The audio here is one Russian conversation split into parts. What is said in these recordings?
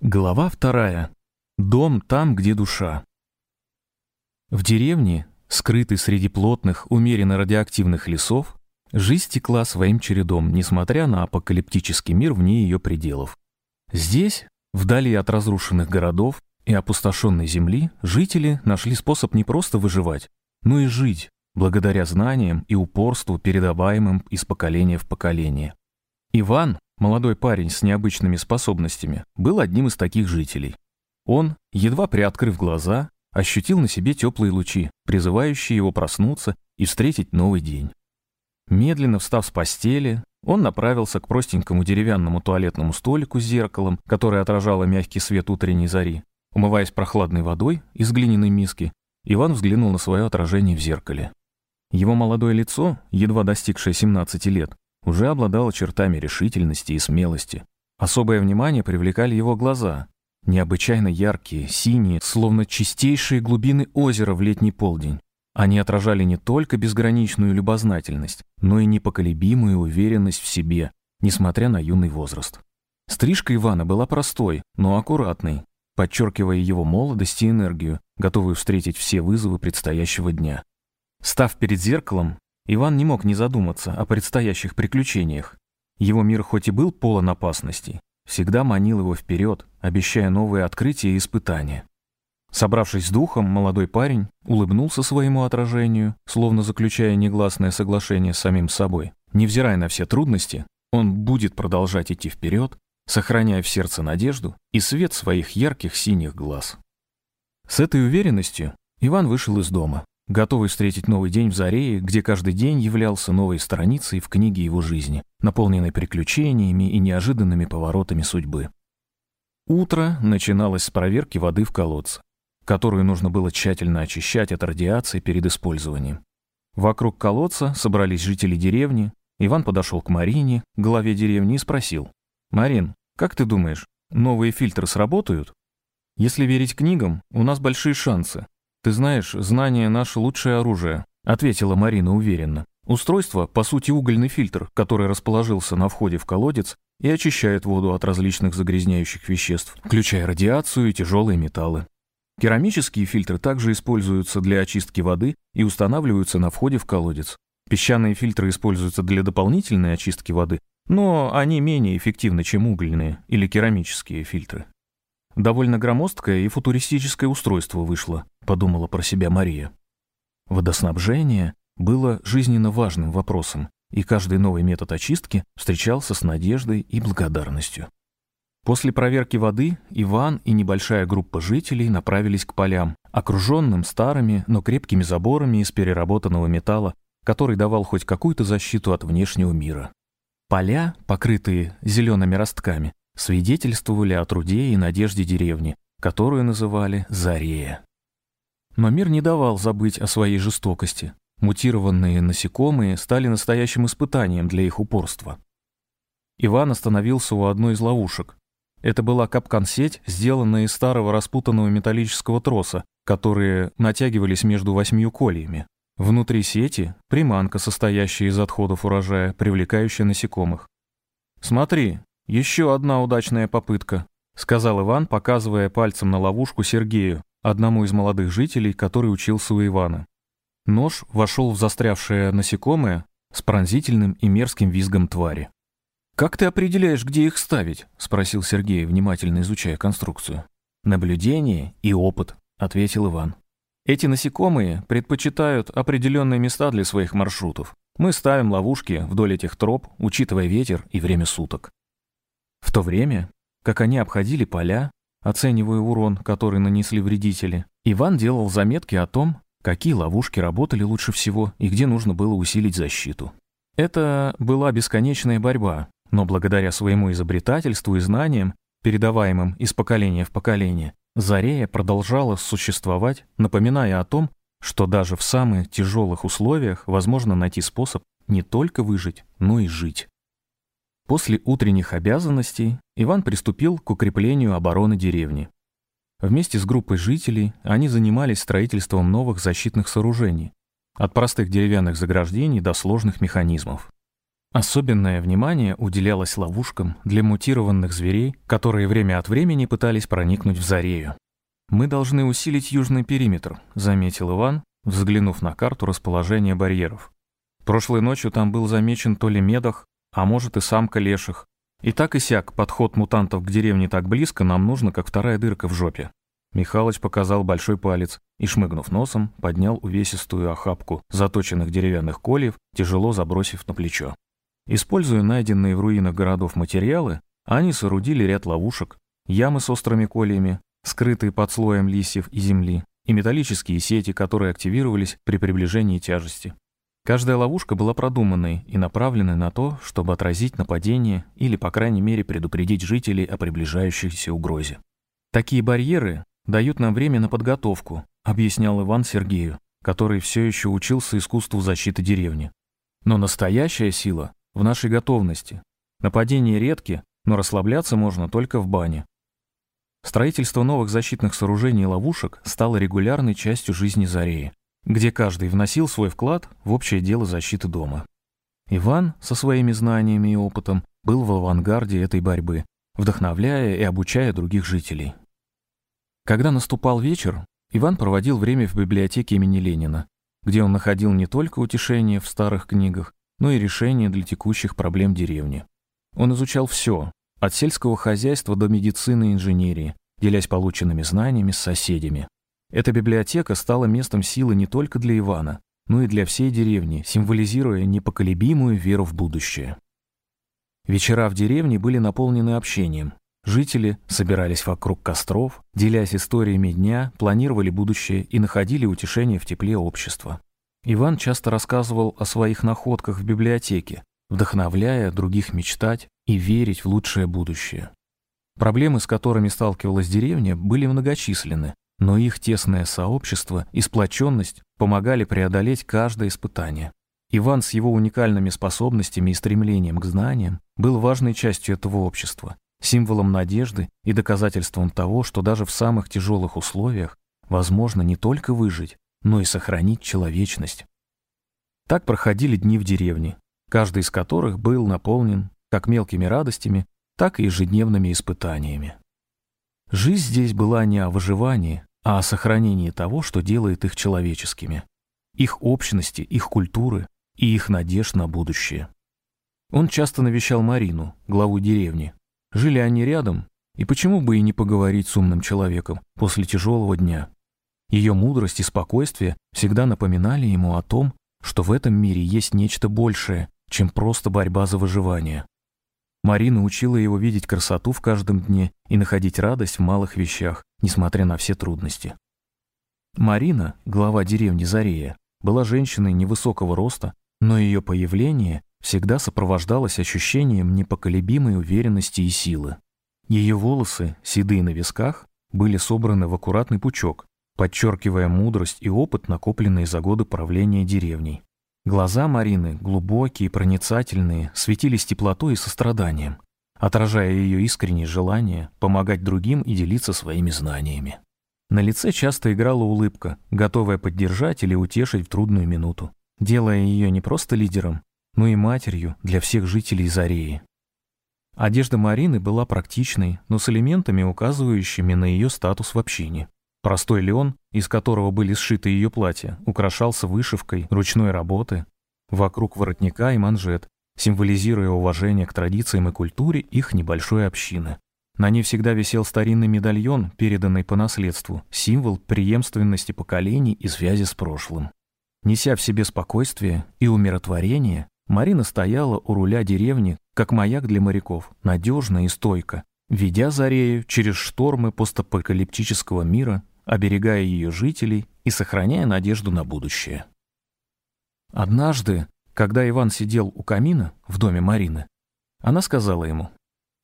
Глава вторая. Дом там, где душа. В деревне, скрытой среди плотных, умеренно радиоактивных лесов, жизнь текла своим чередом, несмотря на апокалиптический мир вне ее пределов. Здесь, вдали от разрушенных городов и опустошенной земли, жители нашли способ не просто выживать, но и жить, благодаря знаниям и упорству, передаваемым из поколения в поколение. Иван, молодой парень с необычными способностями, был одним из таких жителей. Он, едва приоткрыв глаза, ощутил на себе теплые лучи, призывающие его проснуться и встретить новый день. Медленно встав с постели, он направился к простенькому деревянному туалетному столику с зеркалом, которое отражало мягкий свет утренней зари. Умываясь прохладной водой из глиняной миски, Иван взглянул на свое отражение в зеркале. Его молодое лицо, едва достигшее 17 лет, уже обладал чертами решительности и смелости. Особое внимание привлекали его глаза, необычайно яркие, синие, словно чистейшие глубины озера в летний полдень. Они отражали не только безграничную любознательность, но и непоколебимую уверенность в себе, несмотря на юный возраст. Стрижка Ивана была простой, но аккуратной, подчеркивая его молодость и энергию, готовую встретить все вызовы предстоящего дня. Став перед зеркалом, Иван не мог не задуматься о предстоящих приключениях. Его мир хоть и был полон опасностей, всегда манил его вперед, обещая новые открытия и испытания. Собравшись с духом, молодой парень улыбнулся своему отражению, словно заключая негласное соглашение с самим собой. Невзирая на все трудности, он будет продолжать идти вперед, сохраняя в сердце надежду и свет своих ярких синих глаз. С этой уверенностью Иван вышел из дома, готовый встретить новый день в Зарее, где каждый день являлся новой страницей в книге его жизни, наполненной приключениями и неожиданными поворотами судьбы. Утро начиналось с проверки воды в колодце, которую нужно было тщательно очищать от радиации перед использованием. Вокруг колодца собрались жители деревни. Иван подошел к Марине, главе деревни, и спросил. «Марин, как ты думаешь, новые фильтры сработают?» «Если верить книгам, у нас большие шансы. «Ты знаешь, знание — наше лучшее оружие», — ответила Марина уверенно. «Устройство, по сути, угольный фильтр, который расположился на входе в колодец и очищает воду от различных загрязняющих веществ, включая радиацию и тяжелые металлы. Керамические фильтры также используются для очистки воды и устанавливаются на входе в колодец. Песчаные фильтры используются для дополнительной очистки воды, но они менее эффективны, чем угольные или керамические фильтры. Довольно громоздкое и футуристическое устройство вышло, подумала про себя Мария. Водоснабжение было жизненно важным вопросом, и каждый новый метод очистки встречался с надеждой и благодарностью. После проверки воды Иван и небольшая группа жителей направились к полям, окруженным старыми, но крепкими заборами из переработанного металла, который давал хоть какую-то защиту от внешнего мира. Поля, покрытые зелеными ростками, свидетельствовали о труде и надежде деревни, которую называли Зарея. Но мир не давал забыть о своей жестокости. Мутированные насекомые стали настоящим испытанием для их упорства. Иван остановился у одной из ловушек. Это была капкан-сеть, сделанная из старого распутанного металлического троса, которые натягивались между восьмью кольями. Внутри сети — приманка, состоящая из отходов урожая, привлекающая насекомых. «Смотри, «Еще одна удачная попытка», — сказал Иван, показывая пальцем на ловушку Сергею, одному из молодых жителей, который учился у Ивана. Нож вошел в застрявшее насекомое с пронзительным и мерзким визгом твари. «Как ты определяешь, где их ставить?» — спросил Сергей, внимательно изучая конструкцию. «Наблюдение и опыт», — ответил Иван. «Эти насекомые предпочитают определенные места для своих маршрутов. Мы ставим ловушки вдоль этих троп, учитывая ветер и время суток. В то время, как они обходили поля, оценивая урон, который нанесли вредители, Иван делал заметки о том, какие ловушки работали лучше всего и где нужно было усилить защиту. Это была бесконечная борьба, но благодаря своему изобретательству и знаниям, передаваемым из поколения в поколение, Зарея продолжала существовать, напоминая о том, что даже в самых тяжелых условиях возможно найти способ не только выжить, но и жить. После утренних обязанностей Иван приступил к укреплению обороны деревни. Вместе с группой жителей они занимались строительством новых защитных сооружений, от простых деревянных заграждений до сложных механизмов. Особенное внимание уделялось ловушкам для мутированных зверей, которые время от времени пытались проникнуть в Зарею. «Мы должны усилить южный периметр», — заметил Иван, взглянув на карту расположения барьеров. Прошлой ночью там был замечен то ли медах, а может и самка леших. И так и сяк, подход мутантов к деревне так близко, нам нужно, как вторая дырка в жопе. Михалыч показал большой палец и, шмыгнув носом, поднял увесистую охапку заточенных деревянных кольев, тяжело забросив на плечо. Используя найденные в руинах городов материалы, они соорудили ряд ловушек, ямы с острыми кольями, скрытые под слоем листьев и земли, и металлические сети, которые активировались при приближении тяжести. Каждая ловушка была продуманной и направленной на то, чтобы отразить нападение или, по крайней мере, предупредить жителей о приближающейся угрозе. «Такие барьеры дают нам время на подготовку», объяснял Иван Сергею, который все еще учился искусству защиты деревни. Но настоящая сила в нашей готовности. Нападения редки, но расслабляться можно только в бане. Строительство новых защитных сооружений и ловушек стало регулярной частью жизни Зареи, где каждый вносил свой вклад в общее дело защиты дома. Иван со своими знаниями и опытом был в авангарде этой борьбы, вдохновляя и обучая других жителей. Когда наступал вечер, Иван проводил время в библиотеке имени Ленина, где он находил не только утешение в старых книгах, но и решения для текущих проблем деревни. Он изучал все, от сельского хозяйства до медицины и инженерии, делясь полученными знаниями с соседями. Эта библиотека стала местом силы не только для Ивана, но и для всей деревни, символизируя непоколебимую веру в будущее. Вечера в деревне были наполнены общением. Жители собирались вокруг костров, делясь историями дня, планировали будущее и находили утешение в тепле общества. Иван часто рассказывал о своих находках в библиотеке, вдохновляя других мечтать и верить в лучшее будущее. Проблемы, с которыми сталкивалась деревня, были многочисленны, но их тесное сообщество и сплоченность помогали преодолеть каждое испытание. Иван с его уникальными способностями и стремлением к знаниям был важной частью этого общества, символом надежды и доказательством того, что даже в самых тяжелых условиях возможно не только выжить, но и сохранить человечность. Так проходили дни в деревне, каждый из которых был наполнен как мелкими радостями, так и ежедневными испытаниями. Жизнь здесь была не о выживании, а о сохранении того, что делает их человеческими, их общности, их культуры и их надежд на будущее. Он часто навещал Марину, главу деревни. Жили они рядом, и почему бы и не поговорить с умным человеком после тяжелого дня? Ее мудрость и спокойствие всегда напоминали ему о том, что в этом мире есть нечто большее, чем просто борьба за выживание. Марина учила его видеть красоту в каждом дне и находить радость в малых вещах, несмотря на все трудности. Марина, глава деревни Зарея, была женщиной невысокого роста, но ее появление всегда сопровождалось ощущением непоколебимой уверенности и силы. Ее волосы, седые на висках, были собраны в аккуратный пучок, подчеркивая мудрость и опыт, накопленные за годы правления деревней. Глаза Марины, глубокие, проницательные, светились теплотой и состраданием, отражая ее искреннее желание помогать другим и делиться своими знаниями. На лице часто играла улыбка, готовая поддержать или утешить в трудную минуту, делая ее не просто лидером, но и матерью для всех жителей Зареи. Одежда Марины была практичной, но с элементами, указывающими на ее статус в общине. Простой лен, из которого были сшиты ее платья, украшался вышивкой ручной работы вокруг воротника и манжет, символизируя уважение к традициям и культуре их небольшой общины. На ней всегда висел старинный медальон, переданный по наследству, символ преемственности поколений и связи с прошлым. Неся в себе спокойствие и умиротворение, Марина стояла у руля деревни, как маяк для моряков, надежно и стойко, ведя Зарею через штормы постапокалиптического мира, оберегая ее жителей и сохраняя надежду на будущее. Однажды, когда Иван сидел у камина в доме Марины, она сказала ему,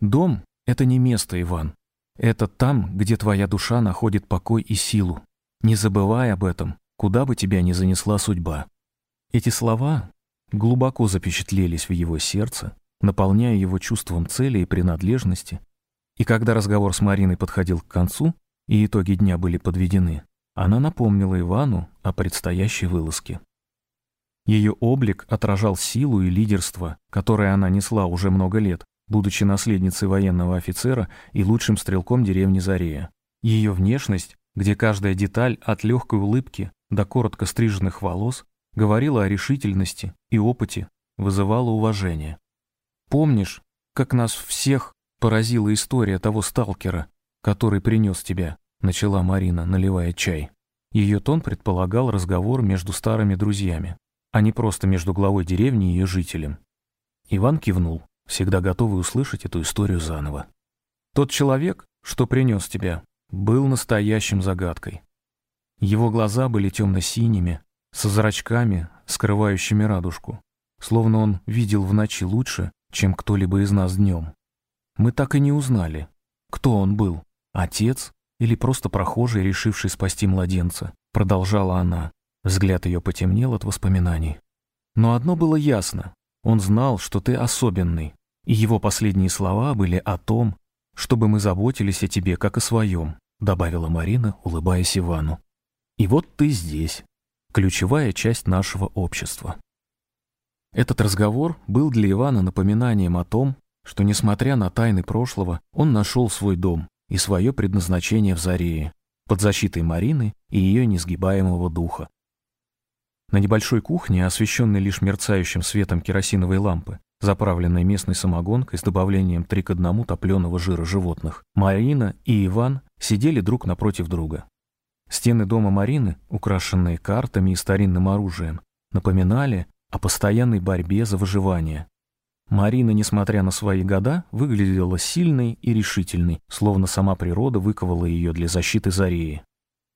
«Дом — это не место, Иван. Это там, где твоя душа находит покой и силу. Не забывай об этом, куда бы тебя ни занесла судьба». Эти слова глубоко запечатлелись в его сердце, наполняя его чувством цели и принадлежности, и когда разговор с Мариной подходил к концу, и итоги дня были подведены, она напомнила Ивану о предстоящей вылазке. Ее облик отражал силу и лидерство, которое она несла уже много лет, будучи наследницей военного офицера и лучшим стрелком деревни Зарея. Ее внешность, где каждая деталь от легкой улыбки до коротко стриженных волос говорила о решительности и опыте, вызывала уважение. «Помнишь, как нас всех поразила история того сталкера, который принес тебя?» — начала Марина, наливая чай. Ее тон предполагал разговор между старыми друзьями, а не просто между главой деревни и ее жителем. Иван кивнул, всегда готовый услышать эту историю заново. «Тот человек, что принес тебя, был настоящим загадкой. Его глаза были темно-синими, со зрачками, скрывающими радужку, словно он видел в ночи лучше, чем кто-либо из нас днем. Мы так и не узнали, кто он был, отец или просто прохожий, решивший спасти младенца, продолжала она. Взгляд ее потемнел от воспоминаний. Но одно было ясно. Он знал, что ты особенный, и его последние слова были о том, чтобы мы заботились о тебе, как о своем, добавила Марина, улыбаясь Ивану. И вот ты здесь, ключевая часть нашего общества. Этот разговор был для Ивана напоминанием о том, что, несмотря на тайны прошлого, он нашел свой дом, и свое предназначение в Зарее, под защитой Марины и ее несгибаемого духа. На небольшой кухне, освещенной лишь мерцающим светом керосиновой лампы, заправленной местной самогонкой с добавлением три к одному топленого жира животных, Марина и Иван сидели друг напротив друга. Стены дома Марины, украшенные картами и старинным оружием, напоминали о постоянной борьбе за выживание, Марина, несмотря на свои года, выглядела сильной и решительной, словно сама природа выковала ее для защиты Зареи.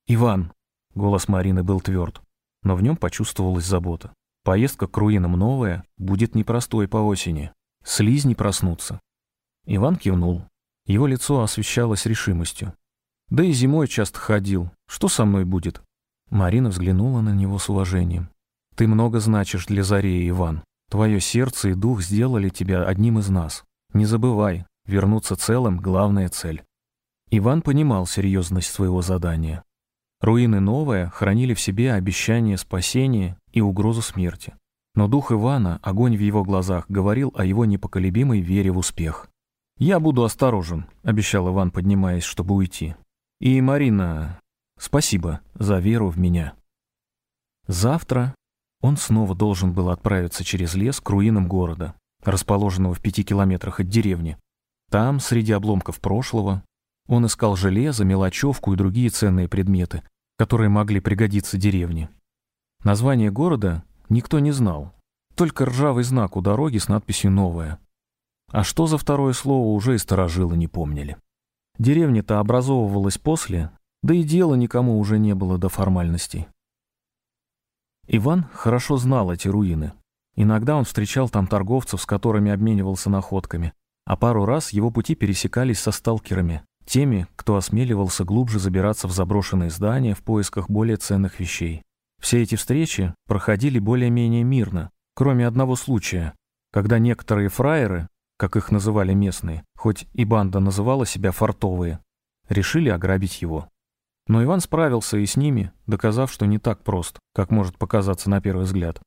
«Иван!» — голос Марины был тверд, но в нем почувствовалась забота. «Поездка к руинам новая будет непростой по осени. Слизни проснутся». Иван кивнул. Его лицо освещалось решимостью. «Да и зимой часто ходил. Что со мной будет?» Марина взглянула на него с уважением. «Ты много значишь для Зареи, Иван. Твое сердце и дух сделали тебя одним из нас. Не забывай, вернуться целым — главная цель». Иван понимал серьезность своего задания. Руины новые хранили в себе обещание спасения и угрозу смерти. Но дух Ивана, огонь в его глазах, говорил о его непоколебимой вере в успех. «Я буду осторожен», — обещал Иван, поднимаясь, чтобы уйти. «И, Марина, спасибо за веру в меня». Завтра он снова должен был отправиться через лес к руинам города, расположенного в пяти километрах от деревни. Там, среди обломков прошлого, он искал железо, мелочевку и другие ценные предметы, которые могли пригодиться деревне. Название города никто не знал, только ржавый знак у дороги с надписью «Новая». А что за второе слово уже и сторожилы не помнили. Деревня-то образовывалась после, да и дела никому уже не было до формальностей. Иван хорошо знал эти руины. Иногда он встречал там торговцев, с которыми обменивался находками, а пару раз его пути пересекались со сталкерами, теми, кто осмеливался глубже забираться в заброшенные здания в поисках более ценных вещей. Все эти встречи проходили более-менее мирно, кроме одного случая, когда некоторые фраеры, как их называли местные, хоть и банда называла себя фартовые, решили ограбить его. Но Иван справился и с ними, доказав, что не так прост, как может показаться на первый взгляд.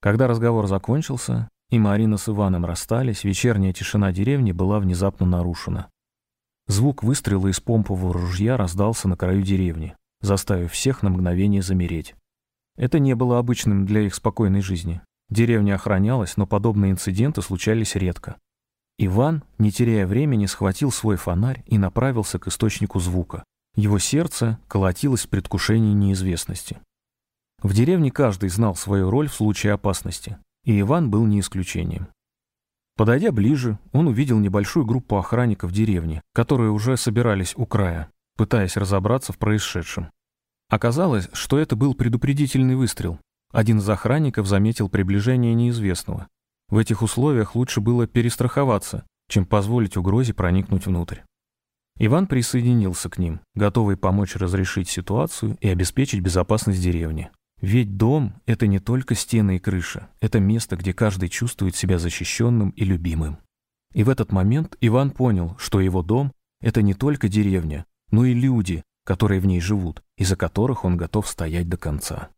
Когда разговор закончился, и Марина с Иваном расстались, вечерняя тишина деревни была внезапно нарушена. Звук выстрела из помпового ружья раздался на краю деревни, заставив всех на мгновение замереть. Это не было обычным для их спокойной жизни. Деревня охранялась, но подобные инциденты случались редко. Иван, не теряя времени, схватил свой фонарь и направился к источнику звука, его сердце колотилось в предвкушении неизвестности. В деревне каждый знал свою роль в случае опасности, и Иван был не исключением. Подойдя ближе, он увидел небольшую группу охранников деревни, которые уже собирались у края, пытаясь разобраться в происшедшем. Оказалось, что это был предупредительный выстрел. Один из охранников заметил приближение неизвестного. В этих условиях лучше было перестраховаться, чем позволить угрозе проникнуть внутрь. Иван присоединился к ним, готовый помочь разрешить ситуацию и обеспечить безопасность деревни. Ведь дом — это не только стены и крыша, это место, где каждый чувствует себя защищенным и любимым. И в этот момент Иван понял, что его дом — это не только деревня, но и люди, которые в ней живут, и за которых он готов стоять до конца.